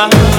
Yeah.